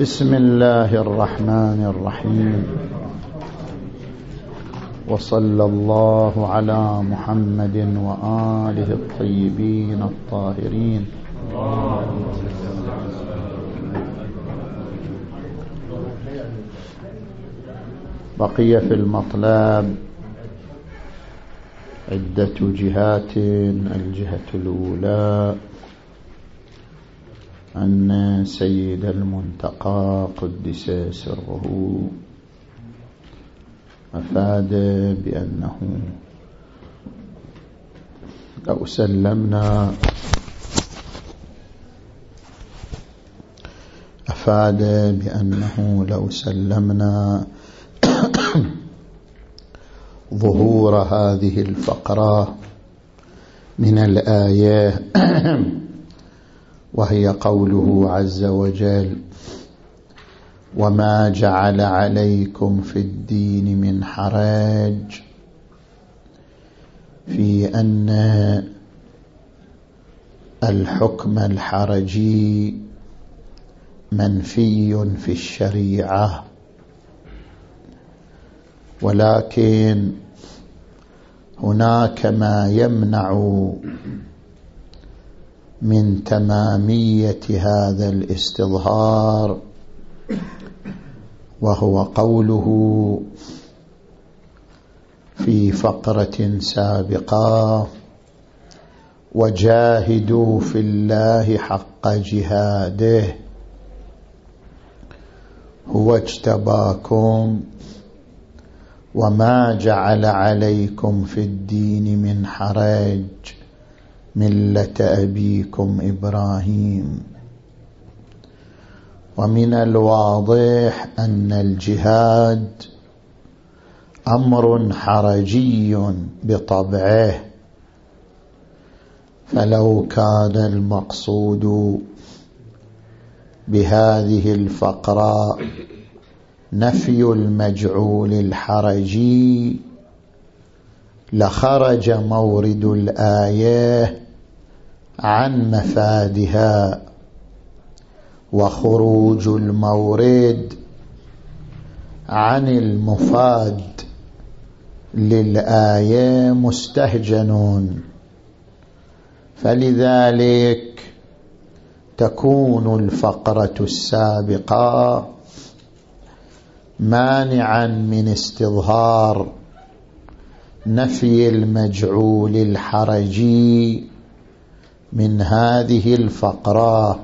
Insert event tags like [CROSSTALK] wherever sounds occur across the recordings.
بسم الله الرحمن الرحيم. وصلى الله على محمد وآله الطيبين الطاهرين. بقي في المطلب عدة جهات الجهة الأولى. أن سيد المنتقى قدس سره. أفاد بأنه لو سلمنا. أفاد بأنه لو سلمنا [COUGHS] ظهور هذه الفقرة من الآية. [COUGHS] وهي قوله عز وجل وما جعل عليكم في الدين من حرج في أن الحكم الحرجي منفي في الشريعة ولكن هناك ما يمنع من تمامية هذا الاستظهار وهو قوله في فقرة سابقة وجاهدوا في الله حق جهاده هو اجتباكم وما جعل عليكم في الدين من حرج. ملة أبيكم إبراهيم ومن الواضح أن الجهاد أمر حرجي بطبعه فلو كان المقصود بهذه الفقرة نفي المجعول الحرجي لخرج مورد الآية عن مفادها وخروج المورد عن المفاد للآية مستهجنون. فلذلك تكون الفقرة السابقة مانعا من استظهار نفي المجعول الحرجي من هذه الفقرة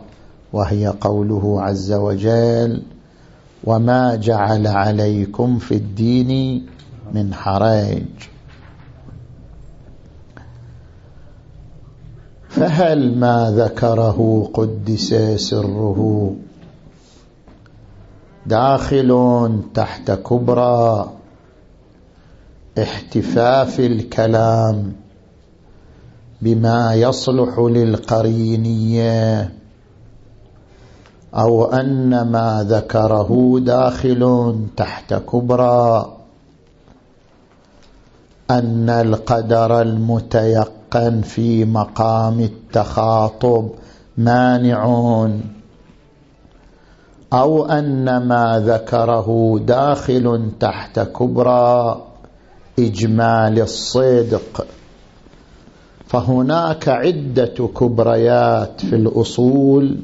وهي قوله عز وجل وما جعل عليكم في الدين من حرج فهل ما ذكره قدس سره داخل تحت كبرى احتفاف الكلام بما يصلح للقرينية أو أن ما ذكره داخل تحت كبرى أن القدر المتيقن في مقام التخاطب مانع أو أن ما ذكره داخل تحت كبرى إجمال الصدق. فهناك عدة كبريات في الأصول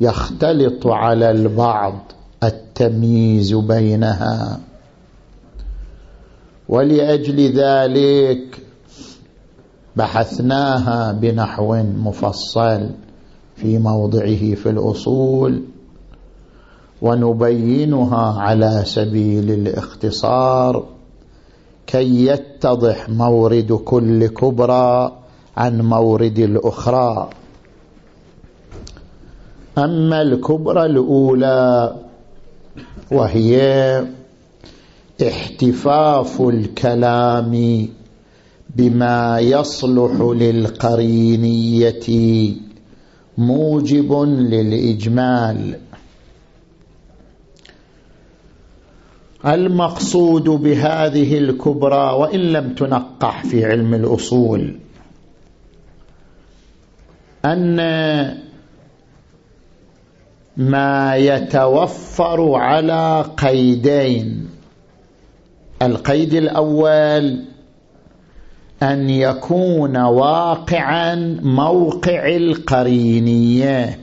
يختلط على البعض التمييز بينها. ولأجل ذلك بحثناها بنحو مفصل في موضعه في الأصول ونبينها على سبيل الاختصار. كي يتضح مورد كل كبرى عن مورد الأخرى. أما الكبرى الأولى وهي احتفاف الكلام بما يصلح للقرينية موجب للإجمال. المقصود بهذه الكبرى وإن لم تنقح في علم الأصول. أن ما يتوفر على قيدين. القيد الأول أن يكون واقعا موقع القرينية.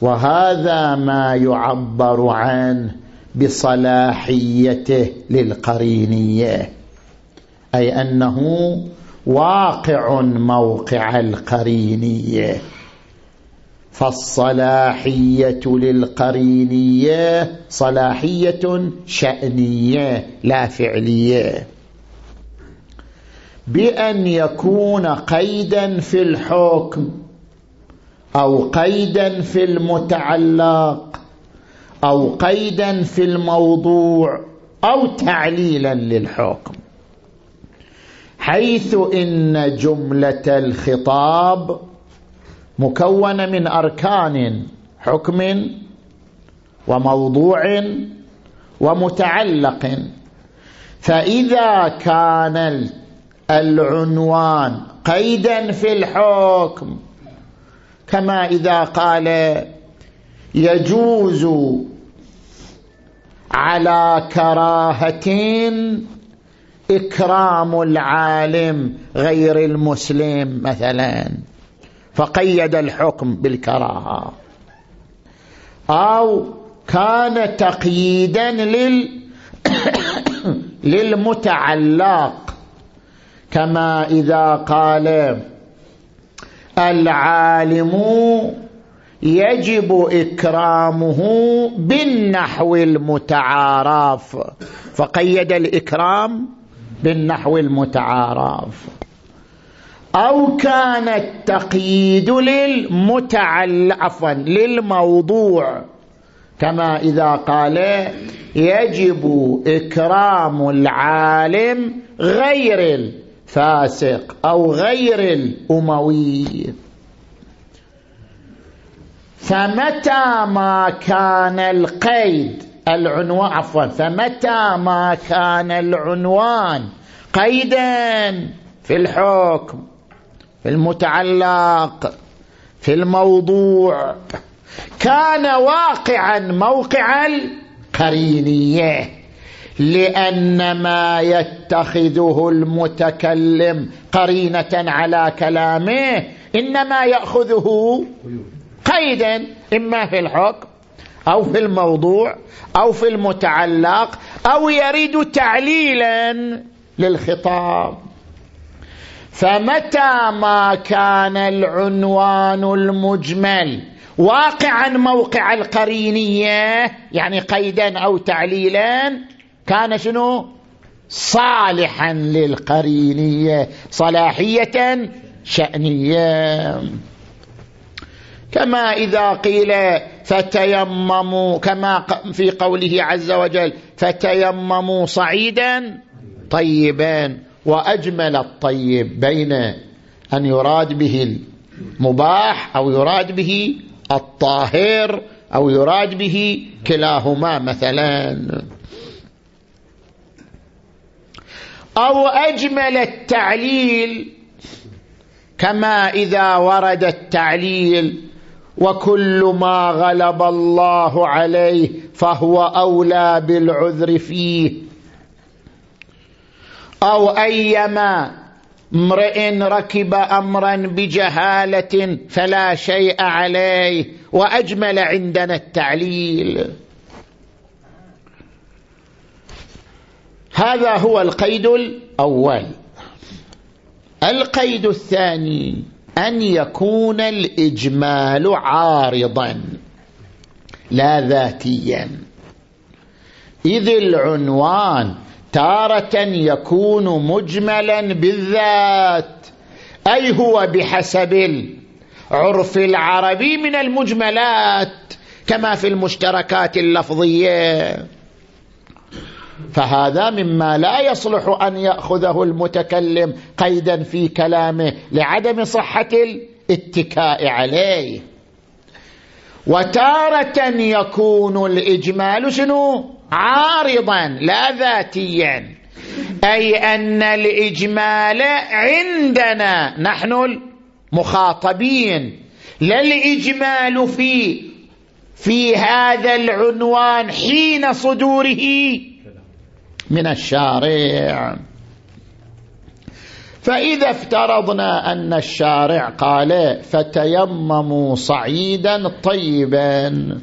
وهذا ما يعبر عنه بصلاحيته للقرينية. أي أنه واقع موقع القرينية. فالصلاحية للقرينية صلاحية شأنية لا فعلية. بأن يكون قيدا في الحكم أو قيدا في المتعلق أو قيدا في الموضوع أو تعليلا للحكم. حيث إن جملة الخطاب مكونة من أركان حكم وموضوع ومتعلق. فإذا كان العنوان قيدا في الحكم كما إذا قال يجوز على كراهة إكرام العالم غير المسلم مثلا. فقيد الحكم بالكراهة. أو كان تقييدا لل [COUGHS] للمتعلق. كما إذا قال العالم يجب إكرامه بالنحو المتعارف. فقيد الإكرام بالنحو المتعارف. أو كان التقييد للمتعلق عفوا للموضوع. كما إذا قال يجب إكرام العالم غير الفاسق أو غير الأموي. فمتى ما كان القيد العنوان عفوا فمتى ما كان العنوان قيدا في الحكم في المتعلق في الموضوع كان واقعا موقع القرينية لأن ما يتخذه المتكلم قرينة على كلامه إنما يأخذه قيدا إما في الحكم أو في الموضوع أو في المتعلق أو يريد تعليلا للخطاب. فمتى ما كان العنوان المجمل واقعا موقع القرينية يعني قيدا أو تعليلا كان شنو؟ صالحا للقرينية صلاحية شأنية. كما إذا قيل فتيمموا كما في قوله عز وجل فتيمموا صعيدا طيبا وأجمل الطيب بين أن يراد به المباح أو يراد به الطاهر أو يراد به كلاهما مثلا أو أجمل التعليل كما إذا ورد التعليل وكل ما غلب الله عليه فهو أولى بالعذر فيه. أو أيما امرئ ركب أمرا بجهالة فلا شيء عليه وأجمل عندنا التعليل. هذا هو القيد الأول. القيد الثاني. أن يكون الإجمال عارضا لا ذاتيا. إذ العنوان تارة يكون مجملا بالذات أي هو بحسب العرف العربي من المجملات كما في المشتركات اللفظية. فهذا مما لا يصلح أن يأخذه المتكلم قيدا في كلامه لعدم صحة الاتكاء عليه. وتارة يكون الإجمال شنو؟ عارضا لا ذاتيا. أي أن الإجمال عندنا نحن المخاطبين. لا الإجمال في في هذا العنوان حين صدوره. من الشارع. فإذا افترضنا أن الشارع قال فتيمموا صعيدا طيبا.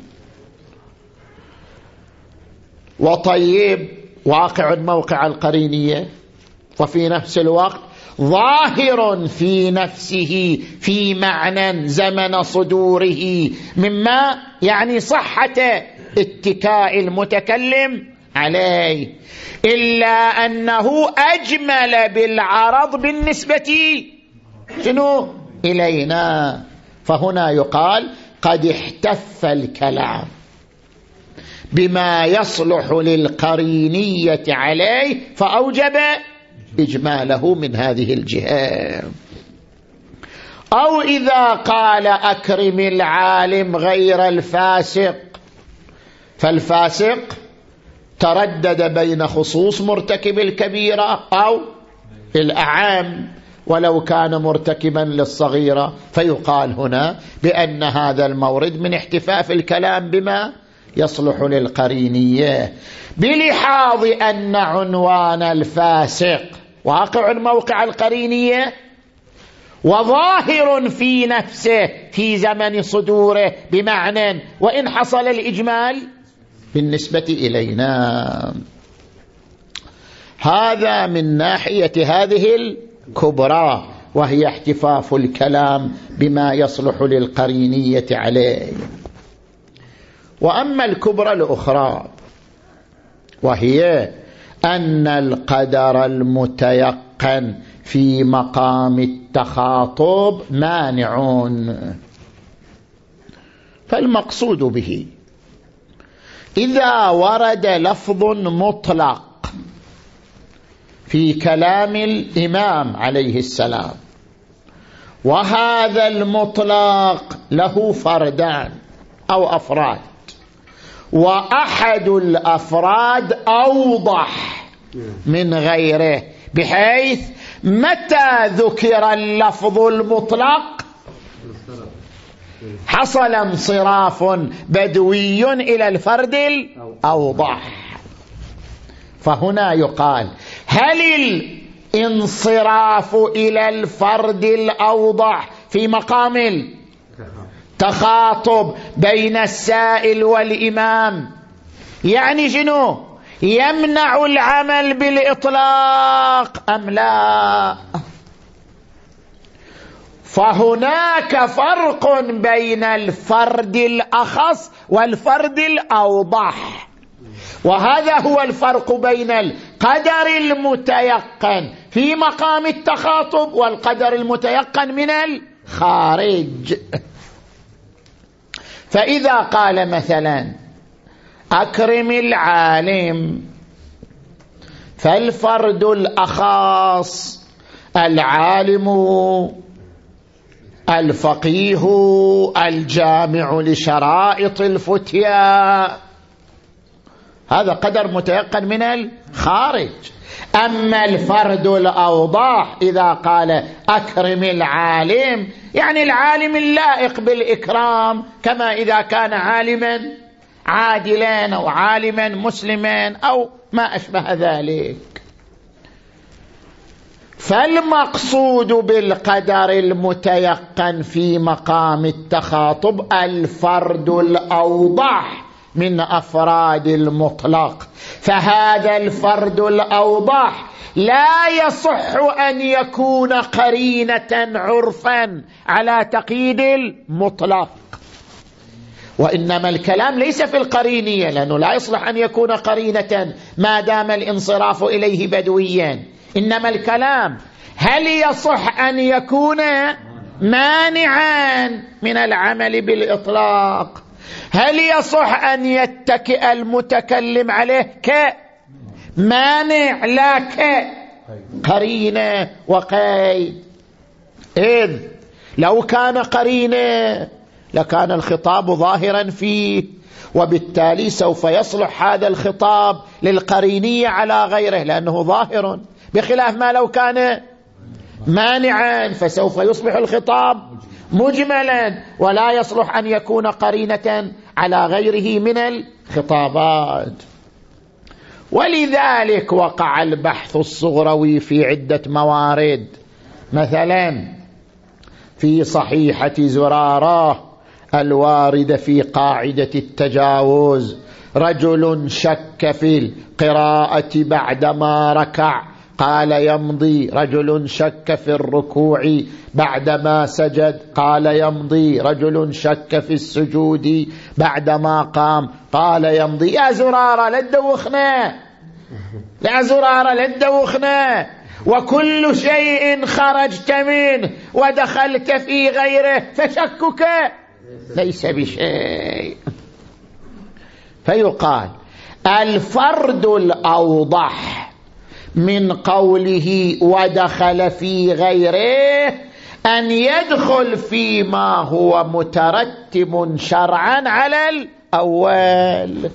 وطيب واقع موقع القرينية. وفي نفس الوقت ظاهر في نفسه في معنى زمن صدوره. مما يعني صحة اتكاء المتكلم عليه. إلا أنه أجمل بالعرض بالنسبة شنو؟ إلينا. فهنا يقال قد احتف الكلام بما يصلح للقرينية عليه فأوجب إجماله من هذه الجهة. أو إذا قال أكرم العالم غير الفاسق. فالفاسق تردد بين خصوص مرتكب الكبيرة أو الأعام ولو كان مرتكبا للصغيرة. فيقال هنا بأن هذا المورد من احتفاف الكلام بما يصلح للقرينية. بلحاظ أن عنوان الفاسق واقع موقع القرينية وظاهر في نفسه في زمن صدوره بمعنى وإن حصل الإجمال بالنسبة إلينا. هذا من ناحية هذه الكبرى وهي احتفاف الكلام بما يصلح للقرينية عليه. وأما الكبرى الأخرى وهي أن القدر المتيقن في مقام التخاطب مانعون فالمقصود به إذا ورد لفظ مطلق في كلام الإمام عليه السلام وهذا المطلق له فردان أو أفراد وأحد الأفراد أوضح من غيره بحيث متى ذكر اللفظ المطلق حصل انصراف بدوي إلى الفرد الأوضح. فهنا يقال هل الانصراف إلى الفرد الأوضح في مقام التخاطب بين السائل والإمام؟ يعني شنو؟ يمنع العمل بالإطلاق أم لا؟ فهناك فرق بين الفرد الأخص والفرد الأوضح. وهذا هو الفرق بين القدر المتيقن في مقام التخاطب والقدر المتيقن من الخارج. فإذا قال مثلا أكرم العالم فالفرد الأخاص العالم الفقيه الجامع لشرائط الفتيا. هذا قدر متيقن من الخارج. أما الفرد الأوضح إذا قال أكرم العالم يعني العالم اللائق بالإكرام كما إذا كان عالما عادلا أو عالما مسلما أو ما أشبه ذلك. فالمقصود بالقدر المتيقن في مقام التخاطب الفرد الأوضح من أفراد المطلق. فهذا الفرد الأوضح لا يصح أن يكون قرينة عرفا على تقييد المطلق. وإنما الكلام ليس في القرينية لأنه لا يصلح أن يكون قرينة ما دام الانصراف إليه بدويا. إنما الكلام هل يصح أن يكون مانعا من العمل بالإطلاق؟ هل يصح أن يتكئ المتكلم عليه كمانع لا كقرينه وقيد إذ لو كان قرينة لكان الخطاب ظاهرا فيه وبالتالي سوف يصلح هذا الخطاب للقرينية على غيره لأنه ظاهر. بخلاف ما لو كان مانعا فسوف يصبح الخطاب مجملا ولا يصلح أن يكون قرينة على غيره من الخطابات. ولذلك وقع البحث الصغروي في عدة موارد. مثلا في صحيحة زرارة الواردة في قاعدة التجاوز رجل شك في القراءة بعدما ركع. قال يمضي رجل شك في الركوع بعدما سجد. قال يمضي رجل شك في السجود بعدما قام. قال يمضي. يا زرارة لا تدوخنا. يا زرارة لا تدوخنا. وكل شيء خرجت منه ودخلت في غيره فشكك ليس بشيء. فيقال الفرد الأوضح من قوله ودخل في غيره أن يدخل فيما هو مترتب شرعا على الأول.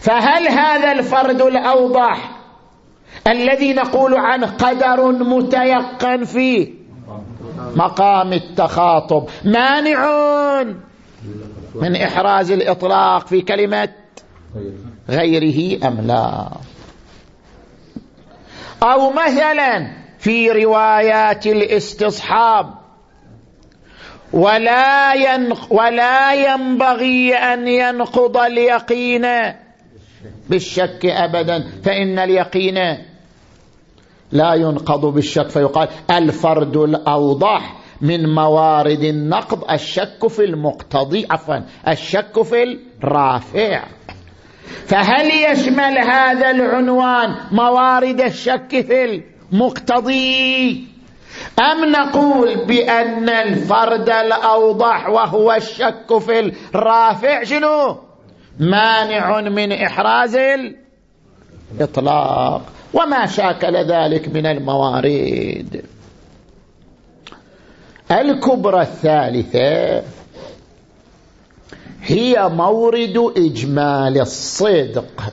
فهل هذا الفرد الأوضح الذي نقول عنه قدر متيقن فيه؟ مقام التخاطب. مانع من إحراز الإطلاق في كلمة غيره أم لا؟ أو مثلا في روايات الاستصحاب. ولا, ينق ولا ينبغي أن ينقض اليقين. بالشك أبدا فإن اليقين لا ينقض بالشك. فيقال الفرد الأوضح من موارد النقض الشك في المقتضي عفوا الشك في الرافع. فهل يشمل هذا العنوان موارد الشك في المقتضي؟ أم نقول بأن الفرد الأوضح وهو الشك في الرافع شنو؟ مانع من إحراز الإطلاق. وما شاكل ذلك من الموارد. الكبرى الثالثة هي مورد إجمال الصدق.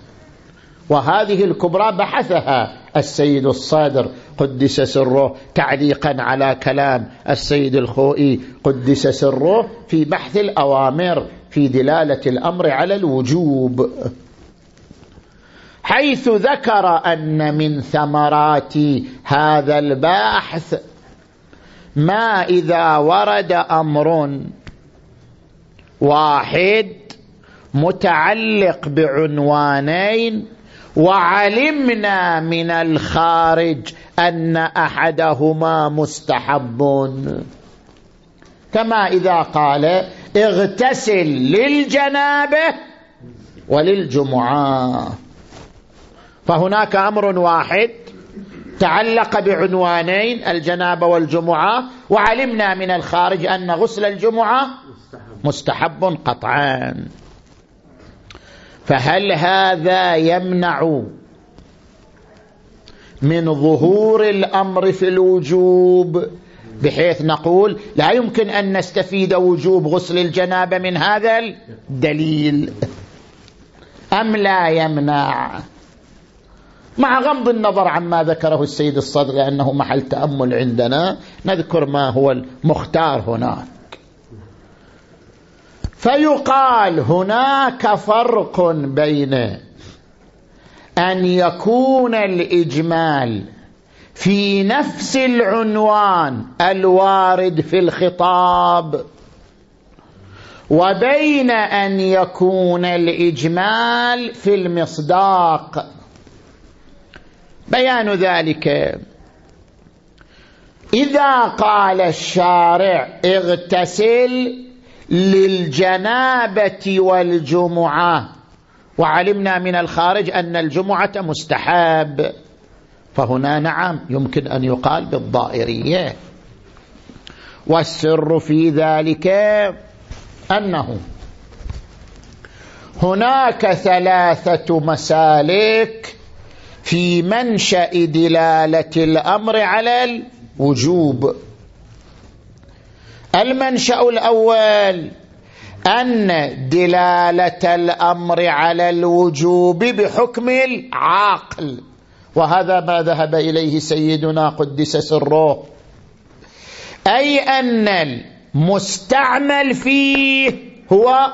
وهذه الكبرى بحثها السيد الصادر قدس سره تعليقا على كلام السيد الخوئي قدس سره في بحث الأوامر في دلالة الأمر على الوجوب. حيث ذكر أن من ثمرات هذا الباحث ما إذا ورد أمر واحد متعلق بعنوانين وعلمنا من الخارج أن أحدهما مستحب كما إذا قال اغتسل للجنابة وللجمعة. فهناك أمر واحد تعلق بعنوانين الجنابة والجمعة وعلمنا من الخارج أن غسل الجمعة مستحب قطعا فهل هذا يمنع من ظهور الأمر في الوجوب؟ بحيث نقول لا يمكن أن نستفيد وجوب غسل الجنابة من هذا الدليل. أم لا يمنع؟ مع غض النظر عما ذكره السيد الصدر لأنه محل تأمل عندنا نذكر ما هو المختار هناك فيقال هناك فرق بين أن يكون الإجمال في نفس العنوان الوارد في الخطاب وبين أن يكون الإجمال في المصداق. بيان ذلك. إذا قال الشارع اغتسل للجنابة والجمعة. وعلمنا من الخارج أن الجمعة مستحاب فهنا نعم يمكن أن يقال بالضائرية. والسر في ذلك أنه هناك ثلاثة مسالك في منشأ دلالة الأمر على الوجوب. المنشأ الأول أن دلالة الأمر على الوجوب بحكم العاقل. وهذا ما ذهب إليه سيدنا قدس سره. أي أن المستعمل فيه هو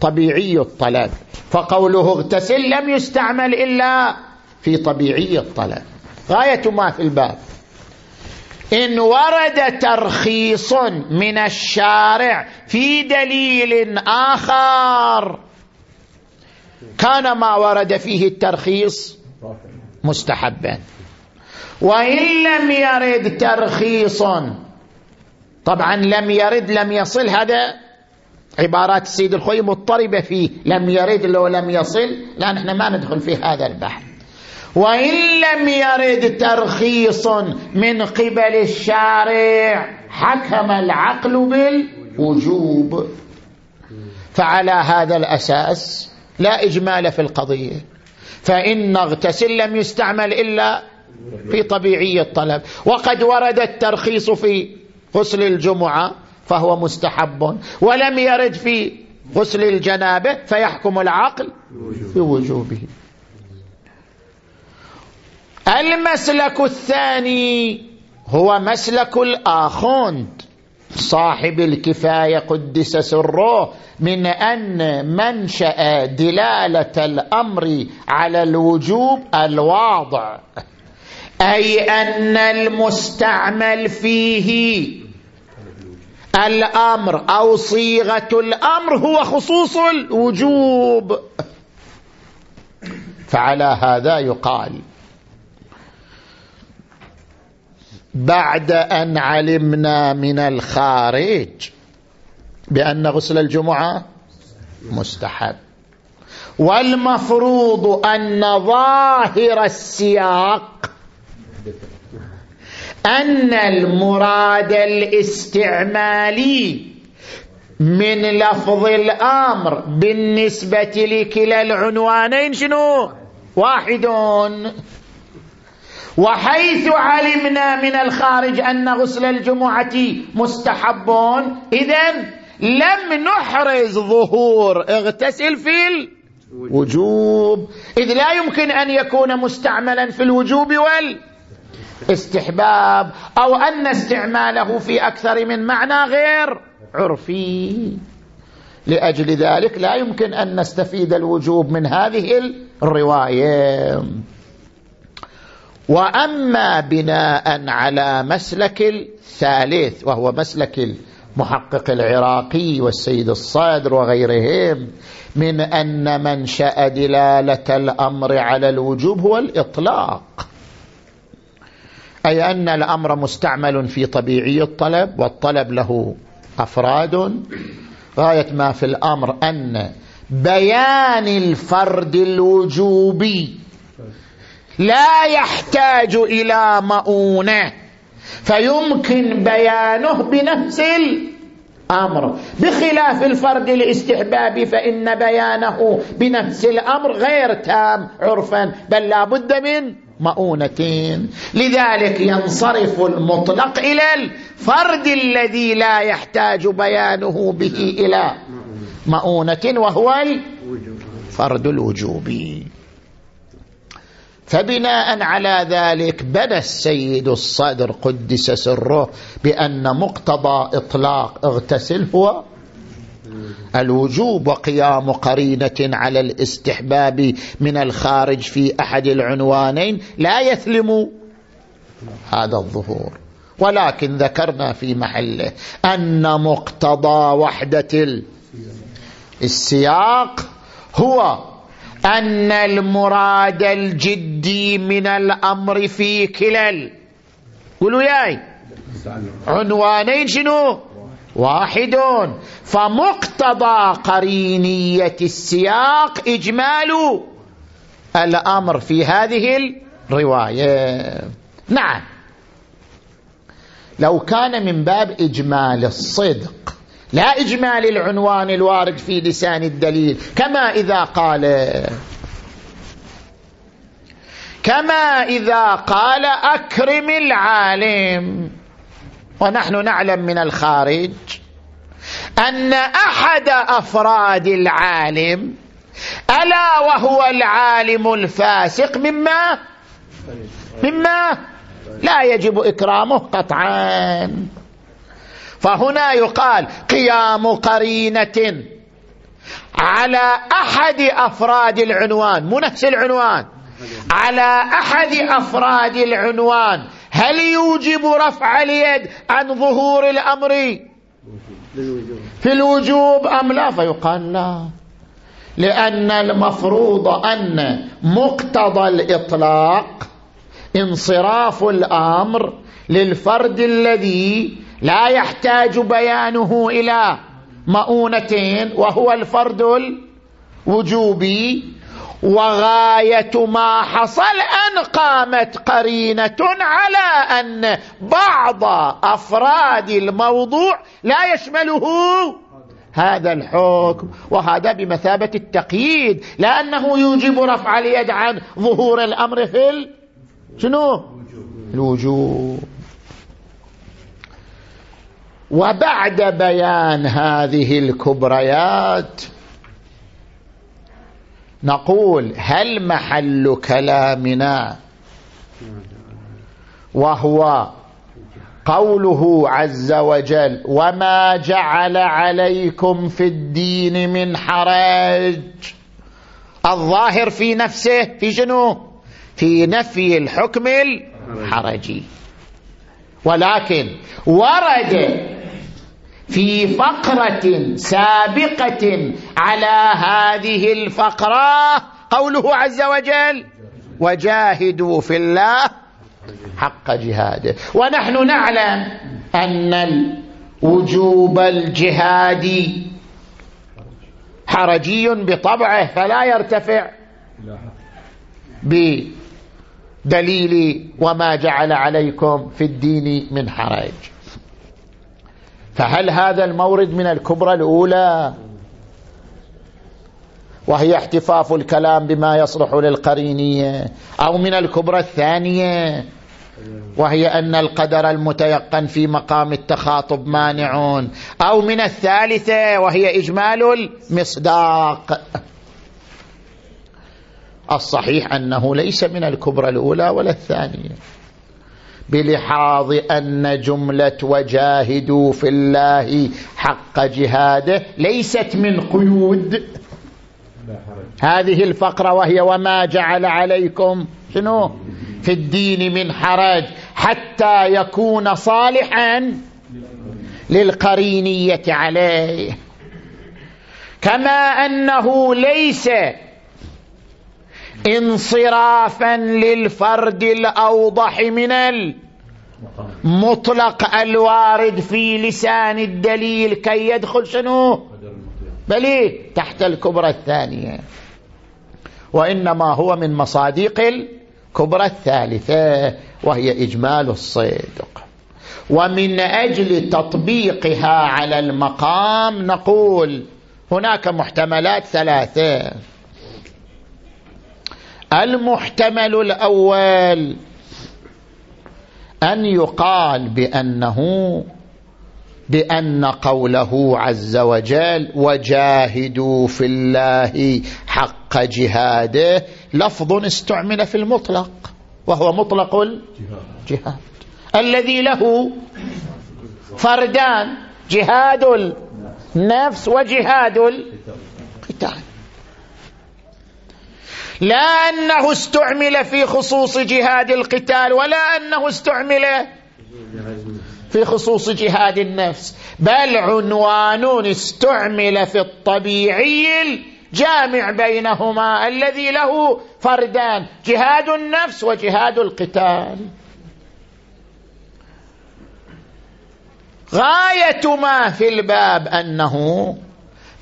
طبيعي الطلب. فقوله اغتسل لم يستعمل إلا في طبيعي الطلب. غاية ما في الباب. إن ورد ترخيص من الشارع في دليل آخر كان ما ورد فيه الترخيص مستحبا. وإن لم يرد ترخيص طبعا لم يرد لم يصل هذا عبارات السيد الخوي مضطربة فيه لم يرد لو لم يصل لا نحن ما ندخل في هذا البحث. وإن لم يرد ترخيص من قبل الشارع حكم العقل بالوجوب. فعلى هذا الأساس لا إجمال في القضية. فإن اغتسل لم يستعمل إلا في طبيعي الطلب. وقد ورد الترخيص في غسل الجمعة فهو مستحب. ولم يرد في غسل الجنابة فيحكم العقل بوجوبه. المسلك الثاني هو مسلك الآخوند صاحب الكفاية قدس سره من أن منشأ دلالة الأمر على الوجوب الواضع أي أن المستعمل فيه الأمر أو صيغة الأمر هو خصوص الوجوب. فعلى هذا يقال بعد أن علمنا من الخارج بأن غسل الجمعة مستحب. والمفروض أن ظاهر السياق أن المراد الاستعمالي من لفظ الأمر بالنسبة لكلا العنوانين شنو؟ واحد. وحيث علمنا من الخارج أن غسل الجمعة مستحب إذا لم نحرز ظهور. اغتسل في الوجوب. إذ لا يمكن أن يكون مستعملا في الوجوب والاستحباب أو أن استعماله في أكثر من معنى غير عرفي. لأجل ذلك لا يمكن أن نستفيد الوجوب من هذه الرواية. وأما بناء على مسلك الثالث وهو مسلك المحقق العراقي والسيد الصادر وغيرهم من أن منشا دلالة الأمر على الوجوب هو الاطلاق أي أن الأمر مستعمل في طبيعي الطلب والطلب له أفراد. غاية ما في الأمر أن بيان الفرد الوجوبي لا يحتاج إلى مؤونة. فيمكن بيانه بنفس الأمر. بخلاف الفرد الاستحباب فإن بيانه بنفس الأمر غير تام عرفا بل لا بد من مؤونتين لذلك ينصرف المطلق إلى الفرد الذي لا يحتاج بيانه به إلى مؤونة وهو الفرد الوجوبي. فبناء على ذلك بنى السيد الصدر قدس سره بأن مقتضى إطلاق اغتسل هو الوجوب وقيام قرينة على الاستحباب من الخارج في أحد العنوانين لا يثلم هذا الظهور. ولكن ذكرنا في محله أن مقتضى وحدة السياق هو أن المراد الجدي من الأمر في كلل. قولوا ياي. عنوانين شنو؟ واحد فمقتضى قرينية السياق إجمال الأمر في هذه الرواية. نعم. لو كان من باب إجمال الصدق لا إجمال العنوان الوارد في لسان الدليل. كما إذا قال كما إذا قال أكرم العالم. ونحن نعلم من الخارج أن أحد أفراد العالم ألا وهو العالم الفاسق مما؟ مما؟ لا يجب إكرامه قطعا. فهنا يقال قيام قرينة على أحد أفراد العنوان مو نفس العنوان. على أحد أفراد العنوان. هل يوجب رفع اليد عن ظهور الأمر في الوجوب أم لا؟ فيقال لا. لأن المفروض أن مقتضى الإطلاق انصراف الأمر للفرد الذي لا يحتاج بيانه إلى مؤونتين وهو الفرد الوجوبي وغاية ما حصل أن قامت قرينة على أن بعض أفراد الموضوع لا يشمله هذا الحكم وهذا بمثابة التقييد لأنه يوجب رفع اليد عن ظهور الأمر في شنو؟ الوجوب. وبعد بيان هذه الكبريات نقول هل محل كلامنا وهو قوله عز وجل وما جعل عليكم في الدين من حرج؟ الظاهر في نفسه في شنو؟ في نفي الحكم الحرجي. ولكن ورد في فقرة سابقة على هذه الفقرة قوله عز وجل وجاهدوا في الله حق جهاده ونحن نعلم أن الوجوب الجهادي حرجي بطبعه فلا يرتفع بدليل وما جعل عليكم في الدين من حرج. فهل هذا المورد من الكبرى الأولى؟ وهي احتفاف الكلام بما يصلح للقرينية أو من الكبرى الثانية؟ وهي أن القدر المتيقن في مقام التخاطب مانع أو من الثالثة وهي إجمال المصداق. الصحيح أنه ليس من الكبرى الأولى ولا الثانية. بلحاظ أن جملة وجاهدوا في الله حق جهاده ليست من قيود. هذه الفقرة وهي وما جعل عليكم شنو؟ في الدين من حرج حتى يكون صالحا للقرينية عليه. كما أنه ليس انصرافا للفرد الأوضح من المطلق الوارد في لسان الدليل كي يدخل شنو؟ بل تحت الكبرى الثانية. وإنما هو من مصادق الكبرى الثالثة وهي إجمال الصدق. ومن أجل تطبيقها على المقام نقول هناك محتملات ثلاثة. المحتمل الأول أن يقال بأنه بأن قوله عز وجل وجاهدوا في الله حق جهاده لفظ استعمل في المطلق وهو مطلق الجهاد الذي له فردان جهاد النفس وجهاد القتال لا أنه استعمل في خصوص جهاد القتال ولا أنه استعمل في خصوص جهاد النفس بل عنوان استعمل في الطبيعي الجامع بينهما الذي له فردان جهاد النفس وجهاد القتال. غاية ما في الباب أنه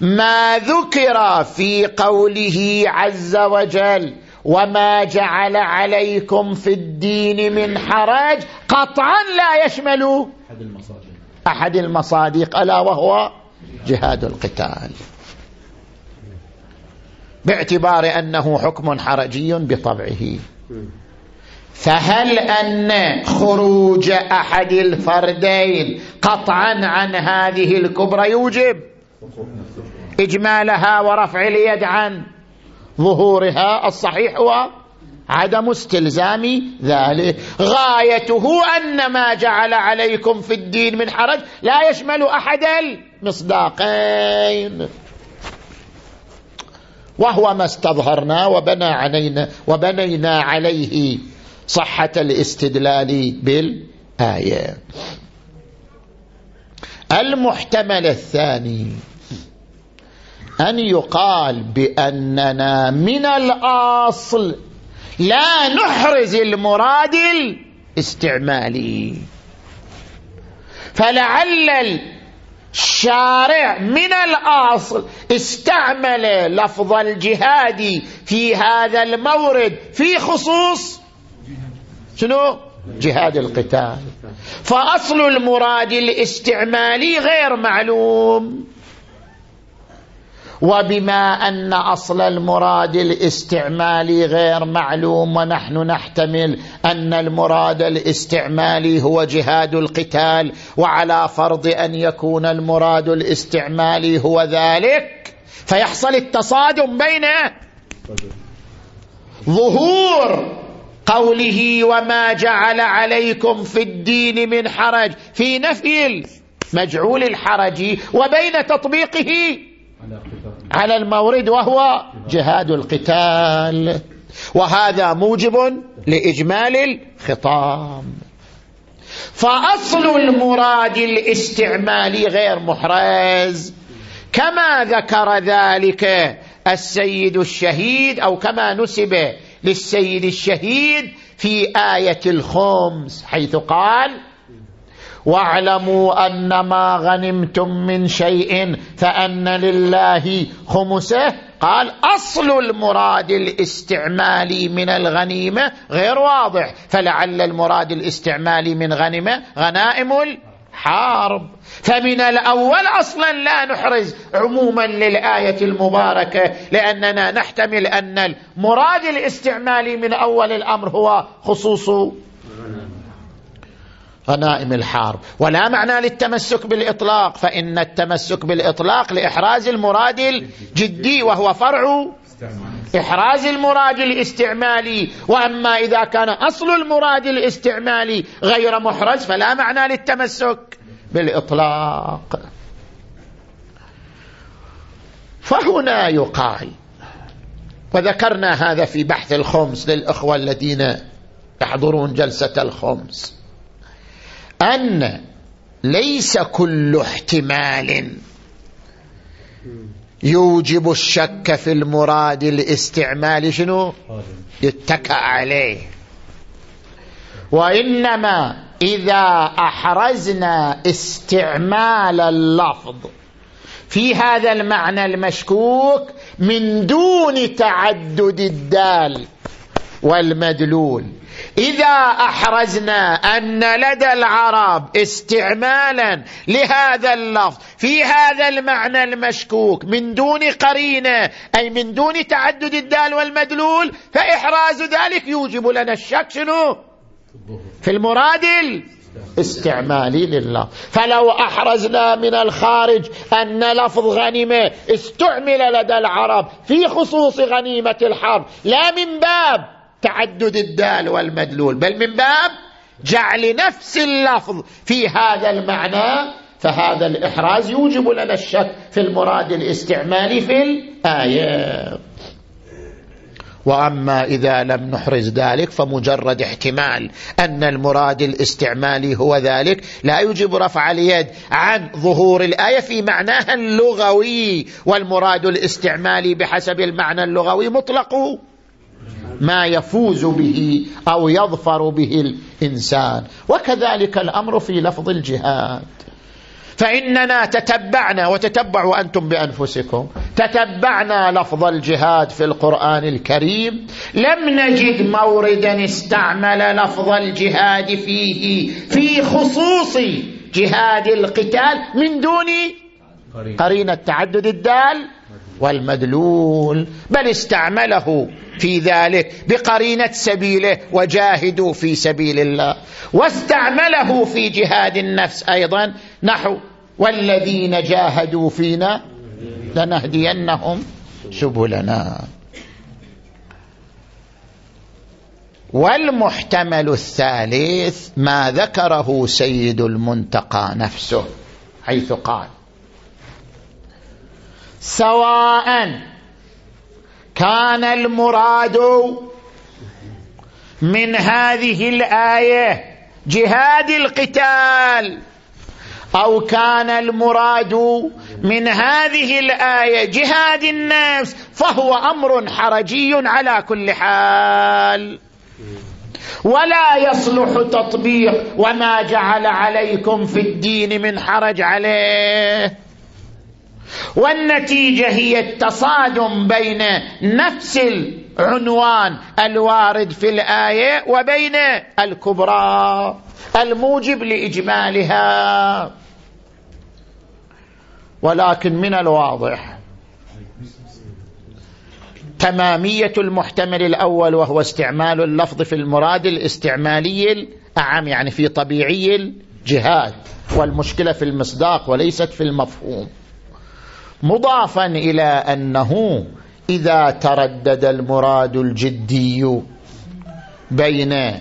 ما ذكر في قوله عز وجل وما جعل عليكم في الدين من حرج قطعا لا يشمل أحد المصادق, أحد المصادق ألا وهو جهاد القتال. باعتبار أنه حكم حرجي بطبعه. فهل أن خروج أحد الفردين قطعا عن هذه الكبرى يوجب؟ إجمالها ورفع اليد عن ظهورها الصحيح هو عدم استلزام ذلك. غايته أن ما جعل عليكم في الدين من حرج لا يشمل أحد المصداقين. وهو ما استظهرنا وبنى علينا وبنينا عليه صحة الاستدلال بالآية. المحتمل الثاني أن يقال بأننا من الأصل لا نحرز المراد الاستعمالي فلعل الشارع من الأصل استعمل لفظ الجهاد في هذا المورد في خصوص شنو؟ جهاد القتال. فأصل المراد الاستعمالي غير معلوم. وبما أن أصل المراد الاستعمالي غير معلوم ونحن نحتمل أن المراد الاستعمالي هو جهاد القتال وعلى فرض أن يكون المراد الاستعمالي هو ذلك فيحصل التصادم بين ظهور قوله وما جعل عليكم في الدين من حرج في نفي مجعول الحرج وبين تطبيقه على المورد وهو جهاد القتال. وهذا موجب لإجمال الخطاب فأصل المراد الاستعمالي غير محرز. كما ذكر ذلك السيد الشهيد أو كما نسب للسيد الشهيد في آية الخمس حيث قال واعلموا أن ما غنمتم من شيء فأن لله خمسه. قال أصل المراد الاستعمالي من الغنيمة غير واضح فلعل المراد الاستعمالي من غنيمة غنائم الحرب فمن الأول أصلا لا نحرز عموما للآية المباركة لأننا نحتمل أن المراد الاستعمالي من أول الأمر هو خصوص غنائم الحرب ولا معنى للتمسك بالإطلاق فإن التمسك بالإطلاق لإحراز المراد الجدي وهو فرع إحراز المراد الاستعمالي وأما إذا كان أصل المراد الاستعمالي غير محرز فلا معنى للتمسك بالإطلاق. فهنا يقال وذكرنا هذا في بحث الخمس للإخوة الذين يحضرون جلسة الخمس أن ليس كل احتمال يوجب الشك في المراد الاستعمال شنو؟ يتكأ عليه. وإنما إذا أحرزنا استعمال اللفظ في هذا المعنى المشكوك من دون تعدد الدال والمدلول. إذا أحرزنا أن لدى العرب استعمالا لهذا اللفظ في هذا المعنى المشكوك من دون قرينة أي من دون تعدد الدال والمدلول فإحراز ذلك يوجب لنا الشك شنو؟ في المراد استعمالي لله فلو أحرزنا من الخارج أن لفظ غنيمة استعمل لدى العرب في خصوص غنيمة الحرب لا من باب. تعدد الدال والمدلول. بل من باب جعل نفس اللفظ في هذا المعنى فهذا الإحراز يوجب لنا الشك في المراد الاستعمالي في الآية. وأما إذا لم نحرز ذلك فمجرد احتمال أن المراد الاستعمالي هو ذلك لا يجب رفع اليد عن ظهور الآية في معناها اللغوي والمراد الاستعمالي بحسب المعنى اللغوي مطلق ما يفوز به أو يظفر به الإنسان. وكذلك الأمر في لفظ الجهاد. فإننا تتبعنا وتتبعوا أنتم بأنفسكم. تتبعنا لفظ الجهاد في القرآن الكريم. لم نجد موردا استعمل لفظ الجهاد فيه في خصوص جهاد القتال من دون قرينة تعدد الدال. والمدلول بل استعمله في ذلك بقرينة سبيله وجاهدوا في سبيل الله. واستعمله في جهاد النفس أيضا. نحو والذين جاهدوا فينا لنهدينهم سبلنا. والمحتمل الثالث ما ذكره سيد المنتقى نفسه حيث قال سواء كان المراد من هذه الآية جهاد القتال أو كان المراد من هذه الآية جهاد النفس فهو أمر حرجي على كل حال. ولا يصلح تطبيق وما جعل عليكم في الدين من حرج عليه. والنتيجة هي التصادم بين نفس العنوان الوارد في الآية وبين الكبرى الموجب لإجمالها. ولكن من الواضح تمامية المحتمل الأول وهو استعمال اللفظ في المراد الاستعمالي الأعم يعني في طبيعي الجهاد والمشكلة في المصداق وليست في المفهوم. مضافا إلى أنه إذا تردد المراد الجدي بين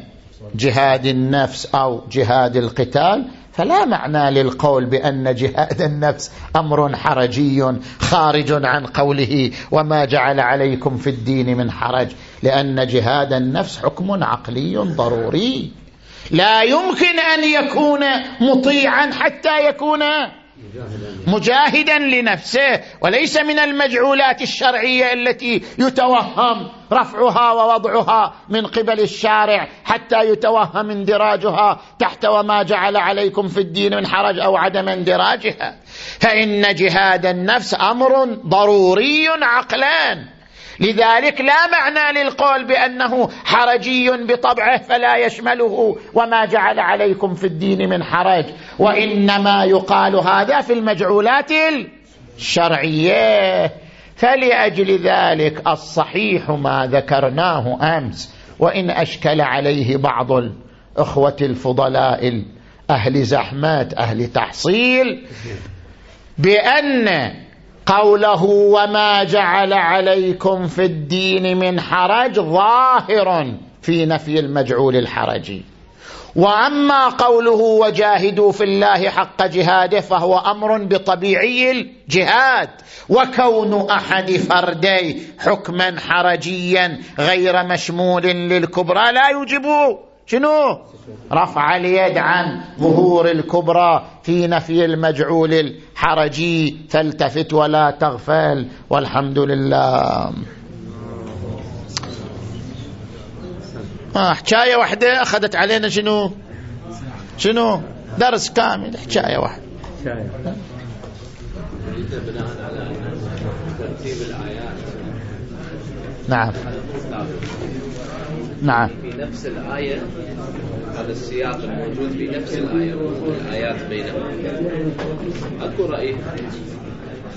جهاد النفس أو جهاد القتال فلا معنى للقول بأن جهاد النفس أمر حرجي خارج عن قوله وما جعل عليكم في الدين من حرج لأن جهاد النفس حكم عقلي ضروري. لا يمكن أن يكون مطيعا حتى يكون مجاهدا لنفسه وليس من المجعولات الشرعية التي يتوهم رفعها ووضعها من قبل الشارع حتى يتوهم اندراجها تحت وما جعل عليكم في الدين من حرج أو عدم اندراجها. فإن جهاد النفس أمر ضروري عقلان. لذلك لا معنى للقول بأنه حرجي بطبعه فلا يشمله وما جعل عليكم في الدين من حرج وإنما يقال هذا في المجعولات الشرعية. فلأجل ذلك الصحيح ما ذكرناه أمس وإن أشكل عليه بعض الإخوة الفضلاء أهل زحمات أهل تحصيل بأن قوله وما جعل عليكم في الدين من حرج ظاهر في نفي المجعول الحرجي واما قوله وجاهدوا في الله حق جهاده فهو أمر بطبيعي الجهاد. وكون احد فردي حكما حرجيا غير مشمول للكبرى لا يوجب شنو؟ رفع اليد عن ظهور الكبرى في نفي المجعول الحرجي. فالتفت ولا تغفل والحمد لله. آه حكاية واحدة أخذت علينا شنو؟ شنو؟ درس كامل ترتيب الايات نعم. نعم. في نفس الآية هذا السياق الموجود في نفس الآية الآيات بينهم. أكو رأي؟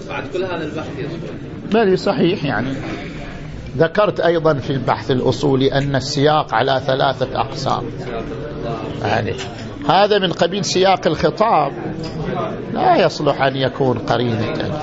بعد كل هذا البحث يصبر بل صحيح يعني. ذكرت أيضا في البحث الأصولي أن السياق على ثلاثة أقسام. يعني هذا من قبيل سياق الخطاب. لا يصلح أن يكون قرينة.